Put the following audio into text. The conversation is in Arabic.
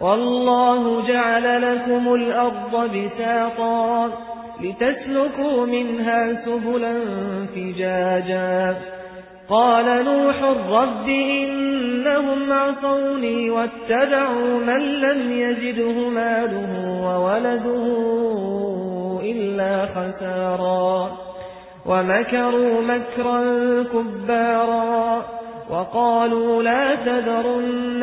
والله جعل لكم الأرض بساطا لتسلكوا منها سبلا فجاجا. قال نوح الرب إنهم عصوني واتبعوا من لم يجده ماله وولده إلا خسارا. ومكروا مكرا كبارا. وقالوا لا تذرن